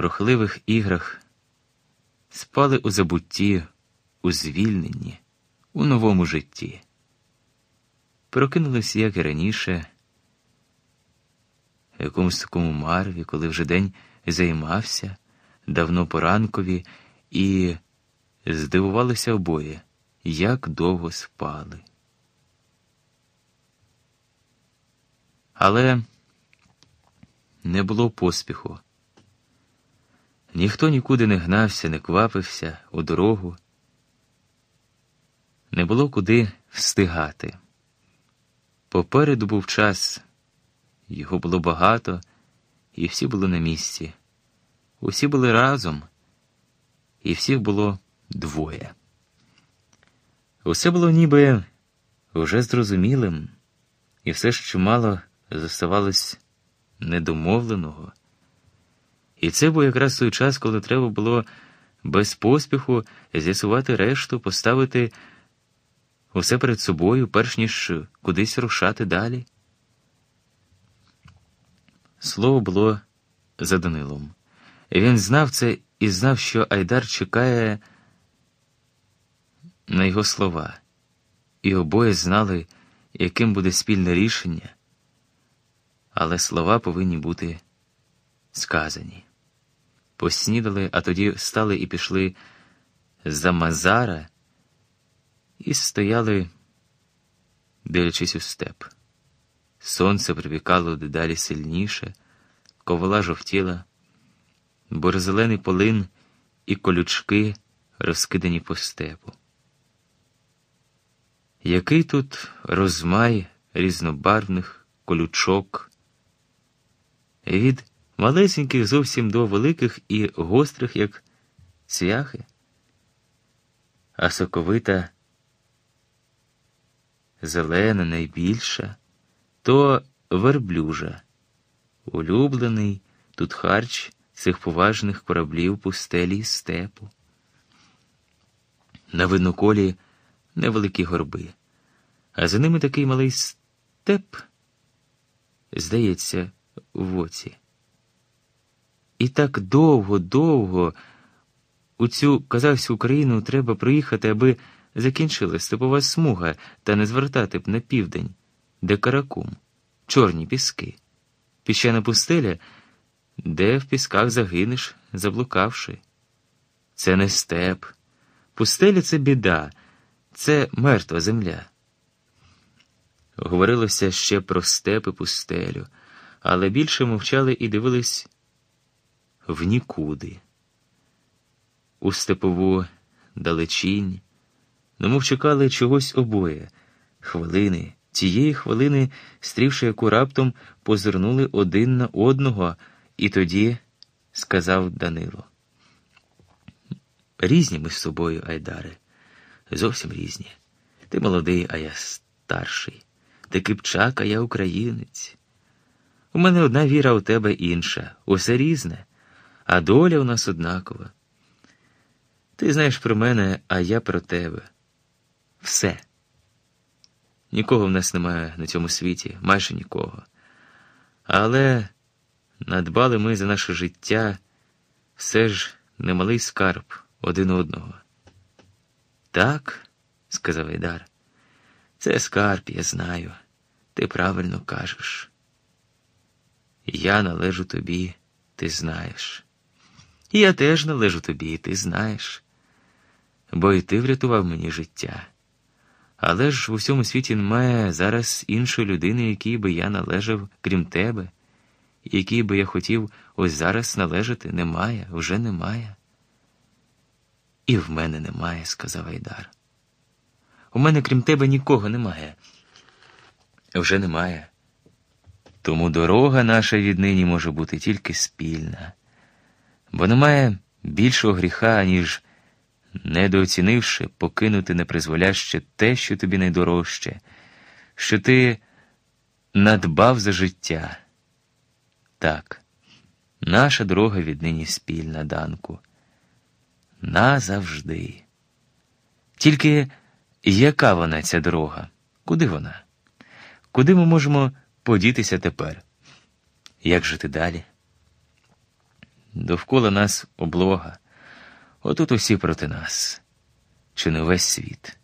у рухливих іграх, спали у забутті, у звільненні, у новому житті. Прокинулись, як і раніше, в якомусь такому марві, коли вже день займався, давно поранкові, і здивувалися обоє, як довго спали. Але не було поспіху. Ніхто нікуди не гнався, не квапився у дорогу. Не було куди встигати. Попереду був час, його було багато, і всі були на місці. Усі були разом, і всіх було двоє. Усе було ніби вже зрозумілим, і все ж чимало зоставалось недомовленого. І це був якраз той час, коли треба було без поспіху з'ясувати решту, поставити усе перед собою, перш ніж кудись рушати далі. Слово було за Данилом. Він знав це і знав, що Айдар чекає на його слова, і обоє знали, яким буде спільне рішення, але слова повинні бути сказані. Поснідали, а тоді встали і пішли за Мазара і стояли, дивлячись у степ. Сонце припікало дедалі сильніше, ковала жовтіла, борозелений полин і колючки розкидані по степу. Який тут розмай різнобарвних колючок? Від малесеньких зовсім до великих і гострих, як цвяхи, а соковита зелена найбільша, то верблюжа, улюблений тут харч цих поважних кораблів пустелі і степу. На видноколі невеликі горби, а за ними такий малий степ, здається, в оці. І так довго, довго у цю казахську країну треба приїхати, аби закінчилась степова смуга та не звертати б на південь, де каракум, чорні піски, піщана пустеля, де в пісках загинеш, заблукавши. Це не степ. Пустеля це біда, це мертва земля. Говорилося ще про степ і пустелю, але більше мовчали і дивились в нікуди, у степову далечінь, немов чекали чогось обоє, хвилини, тієї хвилини, стрівши яку раптом позирнули один на одного, і тоді сказав Данило. Різні ми з собою, Айдаре, зовсім різні. Ти молодий, а я старший. Ти кипчак, а я українець. У мене одна віра, у тебе інша, усе різне а доля у нас однакова. Ти знаєш про мене, а я про тебе. Все. Нікого в нас немає на цьому світі, майже нікого. Але надбали ми за наше життя все ж немалий скарб один одного. Так, сказав Айдар, це скарб, я знаю. Ти правильно кажеш. Я належу тобі, ти знаєш. І я теж належу тобі, і ти знаєш, бо і ти врятував мені життя. Але ж в усьому світі немає зараз іншої людини, якій би я належав, крім тебе, якій би я хотів ось зараз належати, немає, вже немає. І в мене немає, сказав Айдар. У мене, крім тебе, нікого немає. Вже немає. Тому дорога наша віднині може бути тільки спільна бо немає більшого гріха, ніж, недооцінивши, покинути непризволяще те, що тобі найдорожче, що ти надбав за життя. Так, наша дорога віднині спільна, Данку. Назавжди. Тільки яка вона ця дорога? Куди вона? Куди ми можемо подітися тепер? Як жити далі? Довкола нас облога. Отут усі проти нас. Чи не весь світ?